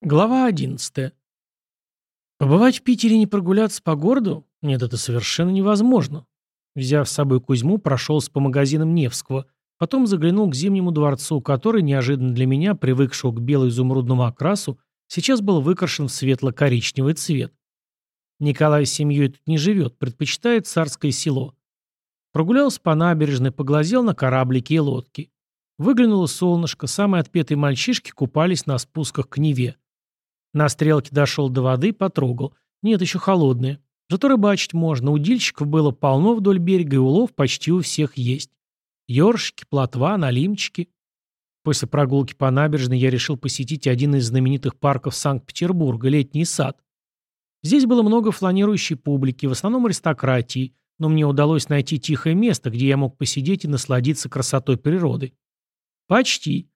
Глава 11. Побывать в Питере и не прогуляться по городу? Нет, это совершенно невозможно. Взяв с собой Кузьму, прошелся по магазинам Невского, потом заглянул к Зимнему дворцу, который, неожиданно для меня, привыкшего к бело-изумрудному окрасу, сейчас был выкрашен в светло-коричневый цвет. Николай с семьей тут не живет, предпочитает царское село. Прогулялся по набережной, поглазел на кораблики и лодки. Выглянуло солнышко, самые отпетые мальчишки купались на спусках к Неве. На стрелке дошел до воды, потрогал. Нет, еще холодные. Зато рыбачить можно. Удильщиков было полно вдоль берега, и улов почти у всех есть. Ёршики, плотва, налимчики. После прогулки по набережной я решил посетить один из знаменитых парков Санкт-Петербурга – летний сад. Здесь было много фланирующей публики, в основном аристократии, но мне удалось найти тихое место, где я мог посидеть и насладиться красотой природы. Почти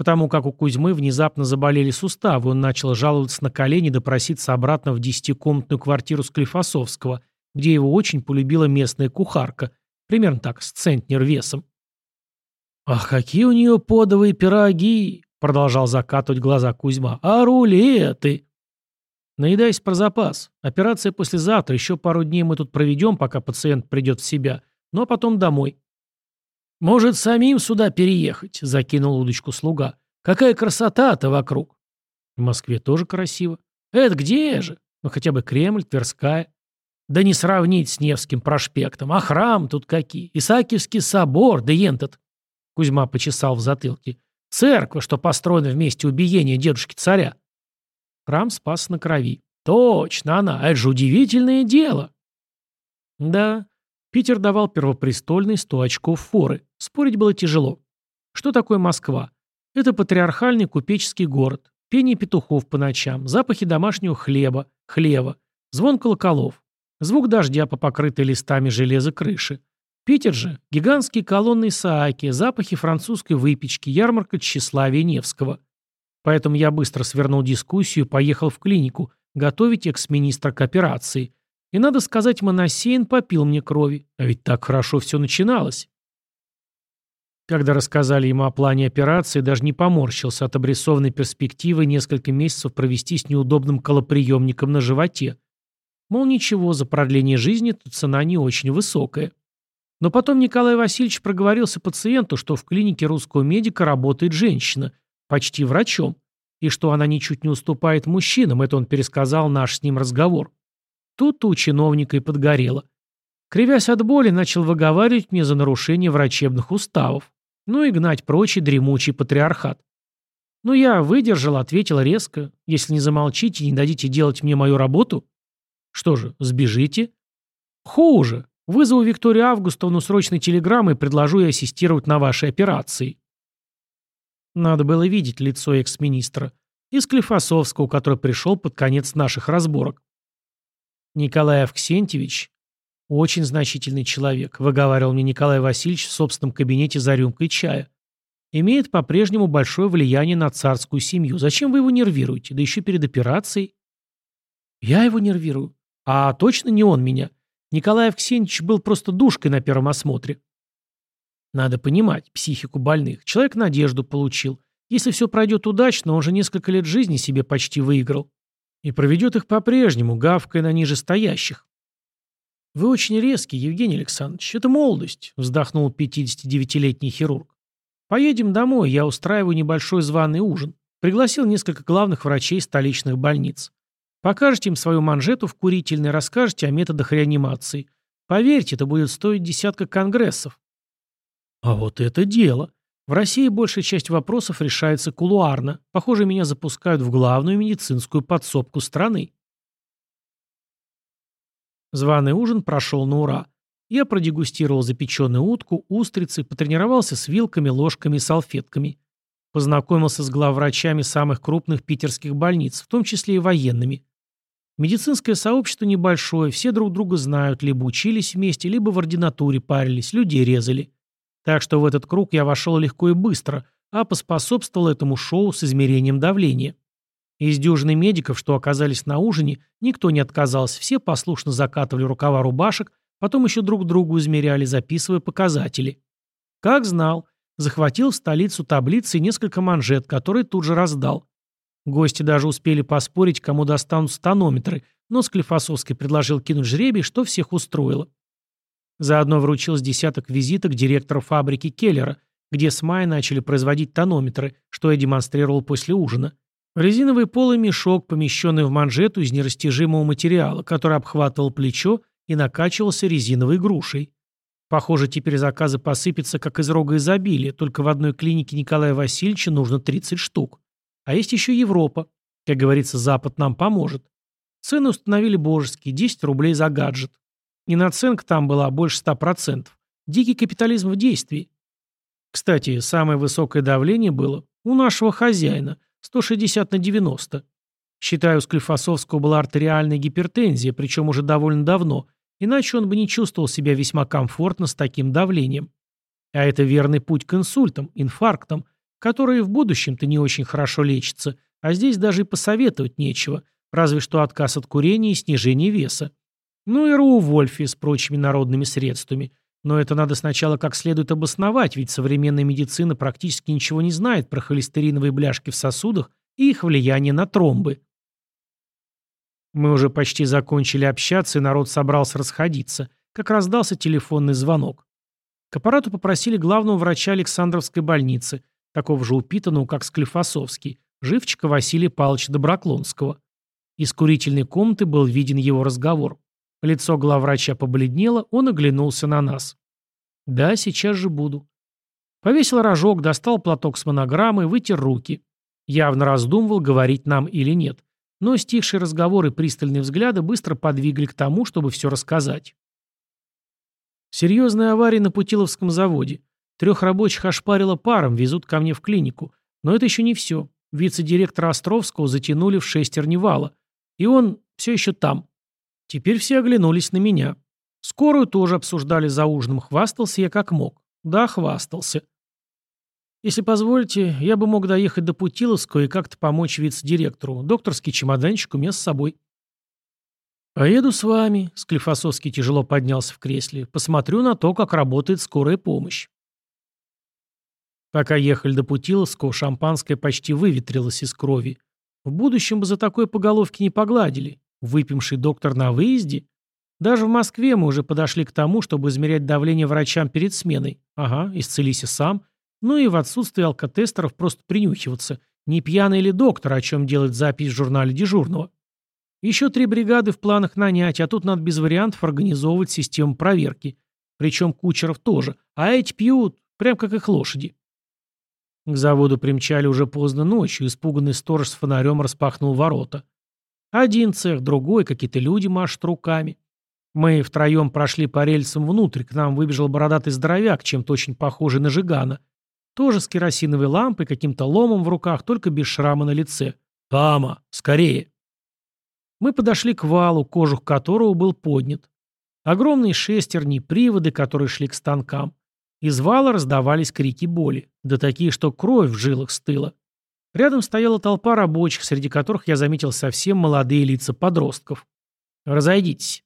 потому как у Кузьмы внезапно заболели суставы, он начал жаловаться на колени допроситься обратно в десятикомнатную квартиру Склифосовского, где его очень полюбила местная кухарка, примерно так, с центнер весом. «Ах, какие у нее подовые пироги!» — продолжал закатывать глаза Кузьма. «А рулеты!» «Наедайся про запас. Операция послезавтра, еще пару дней мы тут проведем, пока пациент придет в себя, ну а потом домой. «Может, самим сюда переехать?» — закинул удочку слуга. «Какая красота-то вокруг!» «В Москве тоже красиво». «Это где же? Ну, хотя бы Кремль, Тверская». «Да не сравнить с Невским проспектом. А храм тут какие! Исаакиевский собор, да ентот!» Кузьма почесал в затылке. «Церковь, что построена в месте убиения дедушки-царя». Храм спас на крови. «Точно она! Это же удивительное дело!» «Да, Питер давал первопрестольный 100 очков форы. Спорить было тяжело. Что такое Москва? Это патриархальный купеческий город. Пение петухов по ночам, запахи домашнего хлеба, хлева, звон колоколов, звук дождя по покрытой листами железа крыши. Питер же – гигантские колонны Исааки, запахи французской выпечки, ярмарка тщеславия Невского. Поэтому я быстро свернул дискуссию и поехал в клинику готовить экс-министра к операции – и, надо сказать, Моносеин попил мне крови, а ведь так хорошо все начиналось. Когда рассказали ему о плане операции, даже не поморщился от обрисованной перспективы несколько месяцев провести с неудобным колоприемником на животе. Мол, ничего, за продление жизни тут цена не очень высокая. Но потом Николай Васильевич проговорился пациенту, что в клинике русского медика работает женщина, почти врачом, и что она ничуть не уступает мужчинам, это он пересказал наш с ним разговор. Тут-то у чиновника и подгорело. Кривясь от боли, начал выговаривать мне за нарушение врачебных уставов. Ну и гнать прочий дремучий патриархат. Но я выдержал, ответил резко. Если не замолчите не дадите делать мне мою работу, что же, сбежите? Хуже. Вызову Викторию Августовну срочной телеграммой и предложу ей ассистировать на вашей операции. Надо было видеть лицо экс-министра. Из Клифосовского, который пришел под конец наших разборок. Николай Авксентьевич – очень значительный человек, выговаривал мне Николай Васильевич в собственном кабинете за рюмкой чая. Имеет по-прежнему большое влияние на царскую семью. Зачем вы его нервируете? Да еще перед операцией. Я его нервирую. А точно не он меня. Николай Авксентьевич был просто душкой на первом осмотре. Надо понимать психику больных. Человек надежду получил. Если все пройдет удачно, он же несколько лет жизни себе почти выиграл. И проведет их по-прежнему, гавкая на нижестоящих. «Вы очень резкий, Евгений Александрович. Это молодость», — вздохнул 59-летний хирург. «Поедем домой, я устраиваю небольшой званый ужин. Пригласил несколько главных врачей столичных больниц. Покажете им свою манжету в курительной, расскажете о методах реанимации. Поверьте, это будет стоить десятка конгрессов». «А вот это дело!» В России большая часть вопросов решается кулуарно. Похоже, меня запускают в главную медицинскую подсобку страны. Званый ужин прошел на ура. Я продегустировал запеченную утку, устрицы, потренировался с вилками, ложками и салфетками. Познакомился с главврачами самых крупных питерских больниц, в том числе и военными. Медицинское сообщество небольшое, все друг друга знают, либо учились вместе, либо в ординатуре парились, людей резали. Так что в этот круг я вошел легко и быстро, а поспособствовал этому шоу с измерением давления. Из дюжины медиков, что оказались на ужине, никто не отказался, все послушно закатывали рукава рубашек, потом еще друг другу измеряли, записывая показатели. Как знал, захватил в столицу таблицы и несколько манжет, которые тут же раздал. Гости даже успели поспорить, кому достанутся тонометры, но Склифосовский предложил кинуть жребий, что всех устроило. Заодно вручил с десяток визиток директору фабрики Келлера, где с мая начали производить тонометры, что я демонстрировал после ужина. Резиновый полый мешок, помещенный в манжету из нерастяжимого материала, который обхватывал плечо и накачивался резиновой грушей. Похоже, теперь заказы посыпятся, как из рога изобилия, только в одной клинике Николая Васильевича нужно 30 штук. А есть еще Европа. Как говорится, Запад нам поможет. Цены установили божеские, 10 рублей за гаджет. И наценка там была больше 100%. Дикий капитализм в действии. Кстати, самое высокое давление было у нашего хозяина – 160 на 90. Считаю, у Склифосовского была артериальная гипертензия, причем уже довольно давно, иначе он бы не чувствовал себя весьма комфортно с таким давлением. А это верный путь к инсультам, инфарктам, которые в будущем-то не очень хорошо лечатся, а здесь даже и посоветовать нечего, разве что отказ от курения и снижение веса. Ну и Роу Вольфи с прочими народными средствами. Но это надо сначала как следует обосновать, ведь современная медицина практически ничего не знает про холестериновые бляшки в сосудах и их влияние на тромбы. Мы уже почти закончили общаться, и народ собрался расходиться, как раздался телефонный звонок. К аппарату попросили главного врача Александровской больницы, такого же упитанного, как Склифосовский, живчика Василия Павловича Доброклонского. Из курительной комнаты был виден его разговор. Лицо главврача побледнело, он оглянулся на нас. «Да, сейчас же буду». Повесил рожок, достал платок с монограммой, вытер руки. Явно раздумывал, говорить нам или нет. Но стихшие разговоры и пристальные взгляды быстро подвигли к тому, чтобы все рассказать. Серьезная авария на Путиловском заводе. Трех рабочих ошпарило паром, везут ко мне в клинику. Но это еще не все. Вице-директора Островского затянули в шестерни вала. И он все еще там. Теперь все оглянулись на меня. Скорую тоже обсуждали за ужином, хвастался я как мог. Да, хвастался. Если позволите, я бы мог доехать до Путиловского и как-то помочь вице-директору. Докторский чемоданчик у меня с собой. «Поеду с вами», — Склифосовский тяжело поднялся в кресле. «Посмотрю на то, как работает скорая помощь». Пока ехали до Путиловского, шампанское почти выветрилось из крови. В будущем бы за такой по головке не погладили. Выпивший доктор на выезде? Даже в Москве мы уже подошли к тому, чтобы измерять давление врачам перед сменой. Ага, исцелись и сам. Ну и в отсутствие алкотестеров просто принюхиваться. Не пьяный ли доктор, о чем делать запись в журнале дежурного? Еще три бригады в планах нанять, а тут надо без вариантов организовывать систему проверки. Причем кучеров тоже. А эти пьют, прям как их лошади. К заводу примчали уже поздно ночью, испуганный сторож с фонарем распахнул ворота. Один цех, другой, какие-то люди машут руками. Мы втроем прошли по рельсам внутрь, к нам выбежал бородатый здоровяк, чем-то очень похожий на Жигана. Тоже с керосиновой лампой, каким-то ломом в руках, только без шрама на лице. «Тама, скорее!» Мы подошли к валу, кожух которого был поднят. Огромные шестерни, приводы, которые шли к станкам. Из вала раздавались крики боли, да такие, что кровь в жилах стыла. Рядом стояла толпа рабочих, среди которых я заметил совсем молодые лица подростков. «Разойдитесь».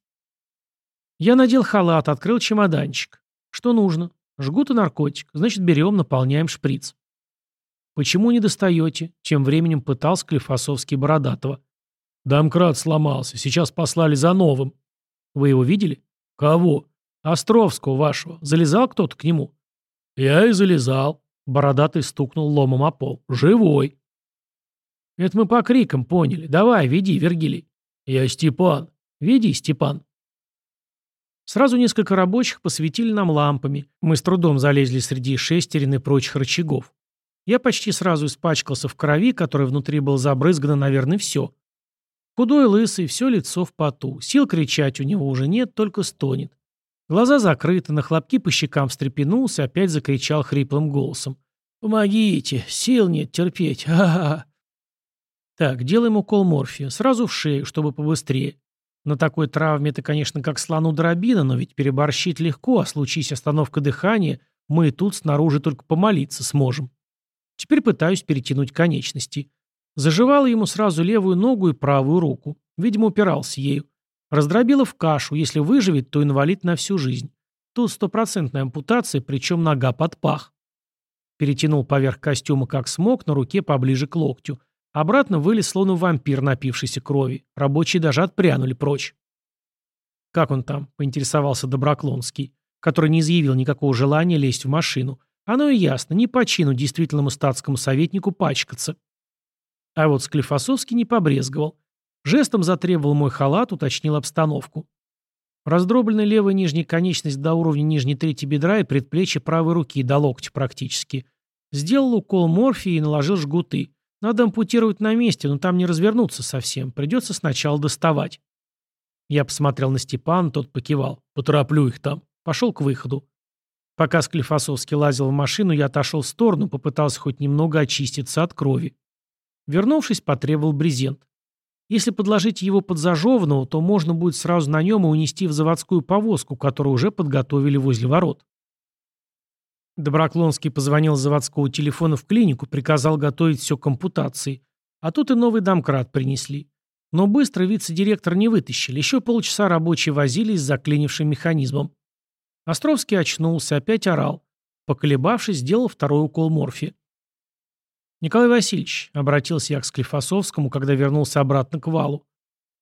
Я надел халат, открыл чемоданчик. Что нужно? Жгут и наркотик. Значит, берем, наполняем шприц. «Почему не достаете?» Тем временем пытал Склифосовский Бородатого. «Домкрат сломался. Сейчас послали за новым». «Вы его видели?» «Кого?» «Островского вашего. Залезал кто-то к нему?» «Я и залезал», Бородатый стукнул ломом о пол. «Живой!» «Это мы по крикам поняли. Давай, веди, Вергилий». «Я Степан. Веди, Степан». Сразу несколько рабочих посветили нам лампами. Мы с трудом залезли среди шестерен и прочих рычагов. Я почти сразу испачкался в крови, которой внутри был забрызгано, наверное, все. Худой, лысый, все лицо в поту. Сил кричать у него уже нет, только стонет. Глаза закрыты, на хлопки по щекам встрепенулся, опять закричал хриплым голосом. «Помогите! Сил нет терпеть! А-а-а!» Так, делаем укол морфия. Сразу в шею, чтобы побыстрее. На такой травме это, конечно, как слону дробина, но ведь переборщить легко, а случись остановка дыхания, мы тут снаружи только помолиться сможем. Теперь пытаюсь перетянуть конечности. Заживал ему сразу левую ногу и правую руку. Видимо, упирался ею. Раздробила в кашу, если выживет, то инвалид на всю жизнь. Тут стопроцентная ампутация, причем нога под пах. Перетянул поверх костюма как смог, на руке поближе к локтю. Обратно вылез, словно вампир, напившийся крови. Рабочие даже отпрянули прочь. «Как он там?» — поинтересовался Доброклонский, который не изъявил никакого желания лезть в машину. Оно и ясно, не по чину действительному статскому советнику пачкаться. А вот Склифосовский не побрезговал. Жестом затребовал мой халат, уточнил обстановку. Раздробленная левая нижняя конечность до уровня нижней трети бедра и предплечья правой руки, до локтя практически. Сделал укол морфии и наложил жгуты. Надо ампутировать на месте, но там не развернуться совсем. Придется сначала доставать. Я посмотрел на Степана, тот покивал. Потороплю их там. Пошел к выходу. Пока Склифосовский лазил в машину, я отошел в сторону, попытался хоть немного очиститься от крови. Вернувшись, потребовал брезент. Если подложить его под зажеванного, то можно будет сразу на нем и унести в заводскую повозку, которую уже подготовили возле ворот. Доброклонский позвонил с заводского телефона в клинику, приказал готовить все к ампутации. А тут и новый домкрат принесли. Но быстро вице-директор не вытащили. Еще полчаса рабочие возились с заклинившим механизмом. Островский очнулся, опять орал. Поколебавшись, сделал второй укол морфи. «Николай Васильевич», — обратился я к Склифосовскому, когда вернулся обратно к валу.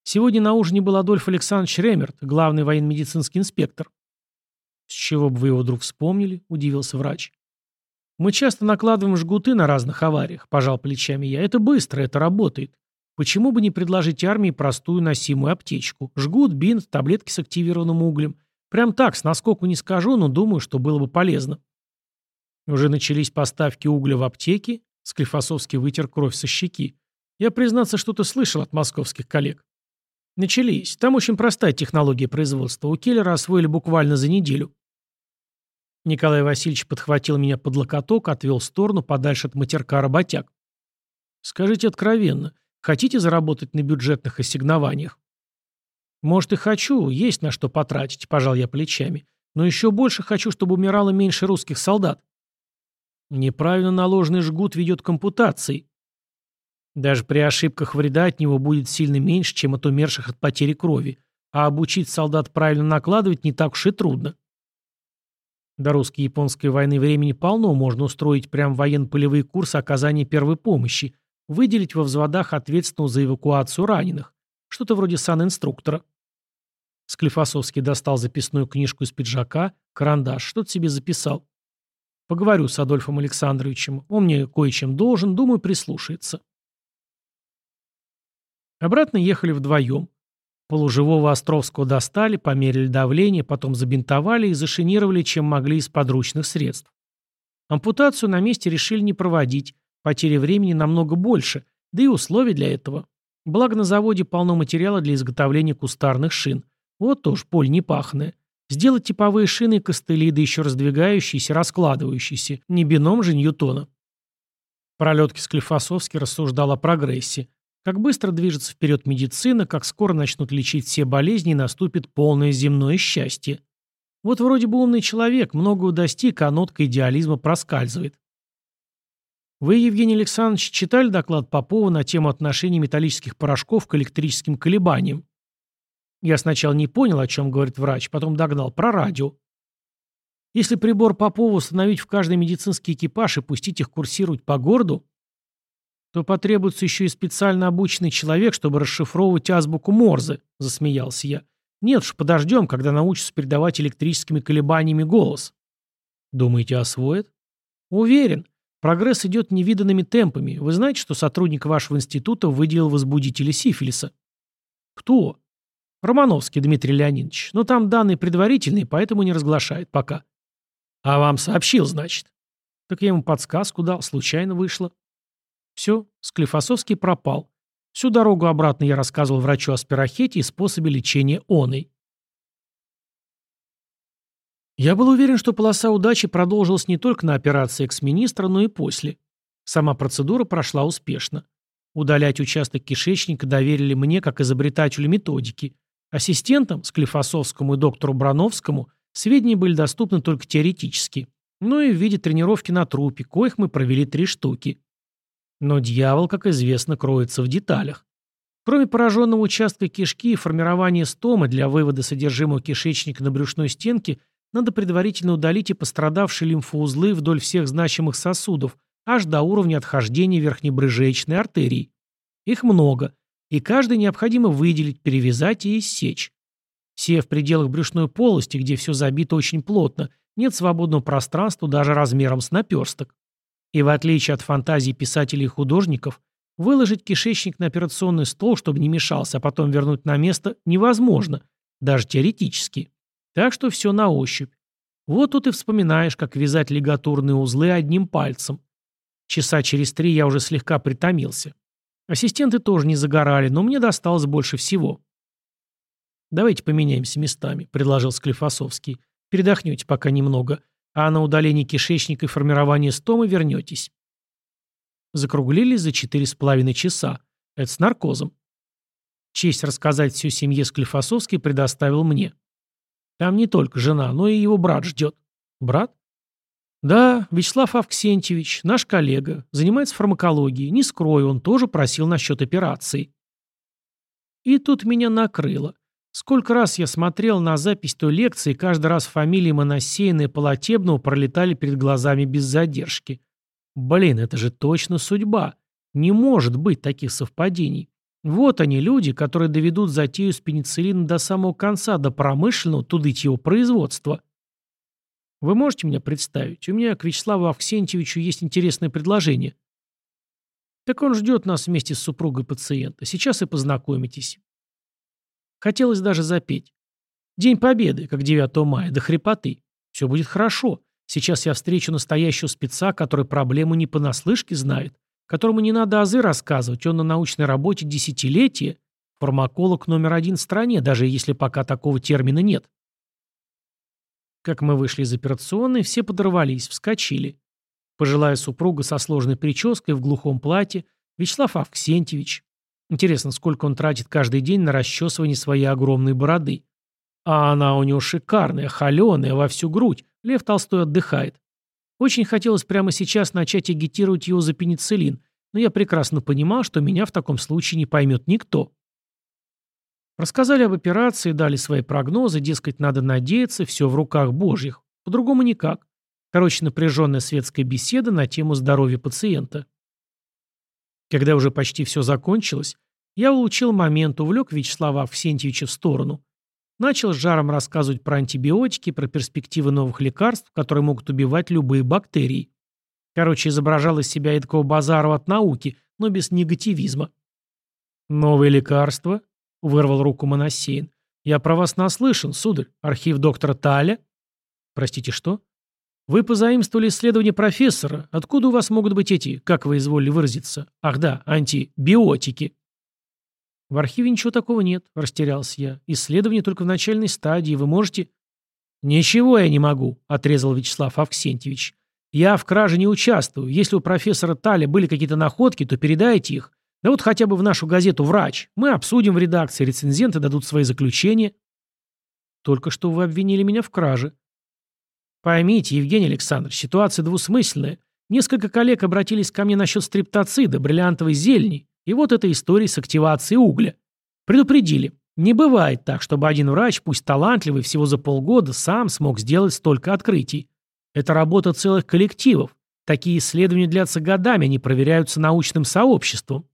«Сегодня на ужине был Адольф Александрович Ремерт, главный военно-медицинский инспектор». «С чего бы вы его вдруг вспомнили?» — удивился врач. «Мы часто накладываем жгуты на разных авариях», — пожал плечами я. «Это быстро, это работает. Почему бы не предложить армии простую носимую аптечку? Жгут, бинт, таблетки с активированным углем. Прям так, с наскоку не скажу, но думаю, что было бы полезно. Уже начались поставки угля в аптеки. Склифосовский вытер кровь со щеки. Я, признаться, что-то слышал от московских коллег. Начались. Там очень простая технология производства. У Келлера освоили буквально за неделю. Николай Васильевич подхватил меня под локоток, отвел в сторону, подальше от матерка работяг. Скажите откровенно, хотите заработать на бюджетных ассигнованиях? Может и хочу, есть на что потратить, пожал я плечами. Но еще больше хочу, чтобы умирало меньше русских солдат. Неправильно наложенный жгут ведет к ампутации. Даже при ошибках вреда от него будет сильно меньше, чем от умерших от потери крови. А обучить солдат правильно накладывать не так уж и трудно. До русско-японской войны времени полно, можно устроить прям военно-полевые курсы оказания первой помощи, выделить во взводах ответственного за эвакуацию раненых. Что-то вроде санинструктора. Склифосовский достал записную книжку из пиджака, карандаш, что-то себе записал. Поговорю с Адольфом Александровичем. Он мне кое-чем должен, думаю, прислушается. Обратно ехали вдвоем. Полуживого Островского достали, померили давление, потом забинтовали и зашинировали, чем могли из подручных средств. Ампутацию на месте решили не проводить, потери времени намного больше, да и условий для этого. Благо на заводе полно материала для изготовления кустарных шин. Вот тоже поле непахное. Сделать типовые шины и костыли, да еще раздвигающиеся, раскладывающиеся. Не бином же Ньютона. Пролетки Склифосовский рассуждал о прогрессе. Как быстро движется вперед медицина, как скоро начнут лечить все болезни и наступит полное земное счастье. Вот вроде бы умный человек, многого достиг, а нотка идеализма проскальзывает. Вы, Евгений Александрович, читали доклад Попова на тему отношения металлических порошков к электрическим колебаниям? Я сначала не понял, о чем говорит врач, потом догнал. Про радио. Если прибор Попова установить в каждый медицинский экипаж и пустить их курсировать по городу, то потребуется еще и специально обученный человек, чтобы расшифровывать азбуку Морзе, засмеялся я. Нет уж, подождем, когда научатся передавать электрическими колебаниями голос. Думаете, освоят? Уверен. Прогресс идет невиданными темпами. Вы знаете, что сотрудник вашего института выделил возбудители сифилиса? Кто? Романовский Дмитрий Леонидович. Но там данные предварительные, поэтому не разглашает пока. А вам сообщил, значит. Так я ему подсказку дал, случайно вышло. Все, Склифосовский пропал. Всю дорогу обратно я рассказывал врачу о спирохете и способе лечения оной. Я был уверен, что полоса удачи продолжилась не только на операции экс-министра, но и после. Сама процедура прошла успешно. Удалять участок кишечника доверили мне как изобретателю методики, Ассистентам, Склифосовскому и доктору Брановскому, сведения были доступны только теоретически, ну и в виде тренировки на трупе, коих мы провели три штуки. Но дьявол, как известно, кроется в деталях. Кроме пораженного участка кишки и формирования стомы для вывода содержимого кишечника на брюшной стенке, надо предварительно удалить и пострадавшие лимфоузлы вдоль всех значимых сосудов, аж до уровня отхождения верхнебрыжеечной артерии. Их много, и каждый необходимо выделить, перевязать и иссечь. Все в пределах брюшной полости, где все забито очень плотно, нет свободного пространства даже размером с наперсток. И в отличие от фантазий писателей и художников, выложить кишечник на операционный стол, чтобы не мешался, а потом вернуть на место, невозможно, даже теоретически. Так что все на ощупь. Вот тут и вспоминаешь, как вязать лигатурные узлы одним пальцем. Часа через три я уже слегка притомился. Ассистенты тоже не загорали, но мне досталось больше всего. «Давайте поменяемся местами», — предложил Склифосовский. «Передохнете пока немного, а на удаление кишечника и формирование стомы вернетесь». Закруглились за четыре с половиной часа. Это с наркозом. Честь рассказать всю семье Склифосовский предоставил мне. Там не только жена, но и его брат ждет. Брат? Да, Вячеслав Авксентьевич, наш коллега, занимается фармакологией. Не скрою, он тоже просил насчет операции. И тут меня накрыло. Сколько раз я смотрел на запись той лекции, каждый раз фамилии Моносеина и Полотебного пролетали перед глазами без задержки. Блин, это же точно судьба. Не может быть таких совпадений. Вот они, люди, которые доведут затею с пенициллином до самого конца, до промышленного, тудыть его производства. Вы можете меня представить? У меня к Вячеславу Авксентьевичу есть интересное предложение. Так он ждет нас вместе с супругой пациента. Сейчас и познакомитесь. Хотелось даже запеть. День Победы, как 9 мая, до хрипоты. Все будет хорошо. Сейчас я встречу настоящего спеца, который проблему не понаслышке знает которому не надо азы рассказывать, он на научной работе десятилетия, фармаколог номер один в стране, даже если пока такого термина нет. Как мы вышли из операционной, все подорвались, вскочили. Пожилая супруга со сложной прической в глухом платье, Вячеслав Авксентьевич. Интересно, сколько он тратит каждый день на расчесывание своей огромной бороды. А она у него шикарная, холеная, во всю грудь. Лев Толстой отдыхает. Очень хотелось прямо сейчас начать агитировать его за пенициллин, но я прекрасно понимал, что меня в таком случае не поймет никто. Рассказали об операции, дали свои прогнозы, дескать, надо надеяться, все в руках божьих. По-другому никак. Короче, напряженная светская беседа на тему здоровья пациента. Когда уже почти все закончилось, я улучил момент, увлек Вячеслава Авксентьевича в сторону. Начал с жаром рассказывать про антибиотики, про перспективы новых лекарств, которые могут убивать любые бактерии. Короче, изображал из себя эдакого базару от науки, но без негативизма. «Новые лекарства?» — вырвал руку Моносеин. «Я про вас наслышан, сударь. Архив доктора Таля?» «Простите, что?» «Вы позаимствовали исследования профессора. Откуда у вас могут быть эти, как вы изволили выразиться? Ах да, антибиотики». «В архиве ничего такого нет», — растерялся я. «Исследование только в начальной стадии. Вы можете...» «Ничего я не могу», — отрезал Вячеслав Авксентьевич. «Я в краже не участвую. Если у профессора Таля были какие-то находки, то передайте их. Да вот хотя бы в нашу газету «Врач». Мы обсудим в редакции, рецензенты дадут свои заключения». «Только что вы обвинили меня в краже». «Поймите, Евгений Александрович, ситуация двусмысленная. Несколько коллег обратились ко мне насчет стриптоцида, бриллиантовой зелени. И вот эта история с активацией угля. Предупредили. Не бывает так, чтобы один врач, пусть талантливый, всего за полгода сам смог сделать столько открытий. Это работа целых коллективов. Такие исследования длятся годами, они проверяются научным сообществом.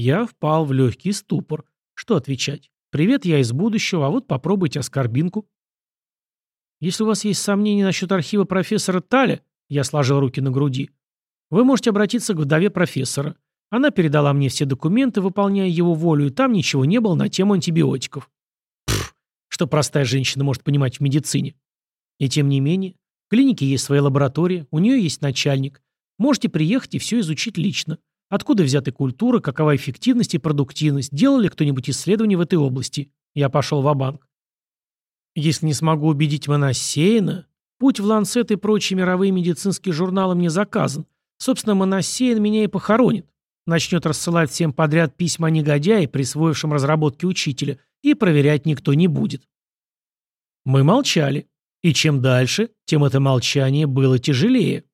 Я впал в легкий ступор. Что отвечать? Привет, я из будущего, а вот попробуйте оскорбинку. Если у вас есть сомнения насчет архива профессора Таля, я сложил руки на груди, вы можете обратиться к вдове профессора. Она передала мне все документы, выполняя его волю, и там ничего не было на тему антибиотиков. Пф, что простая женщина может понимать в медицине. И тем не менее, в клинике есть своя лаборатория, у нее есть начальник. Можете приехать и все изучить лично. Откуда взяты культуры, какова эффективность и продуктивность, делал ли кто-нибудь исследования в этой области. Я пошел в банк Если не смогу убедить Моносеина, путь в Ланцет и прочие мировые медицинские журналы мне заказан. Собственно, Моносеин меня и похоронит начнет рассылать всем подряд письма о негодяе, присвоившем разработки учителя, и проверять никто не будет. Мы молчали. И чем дальше, тем это молчание было тяжелее.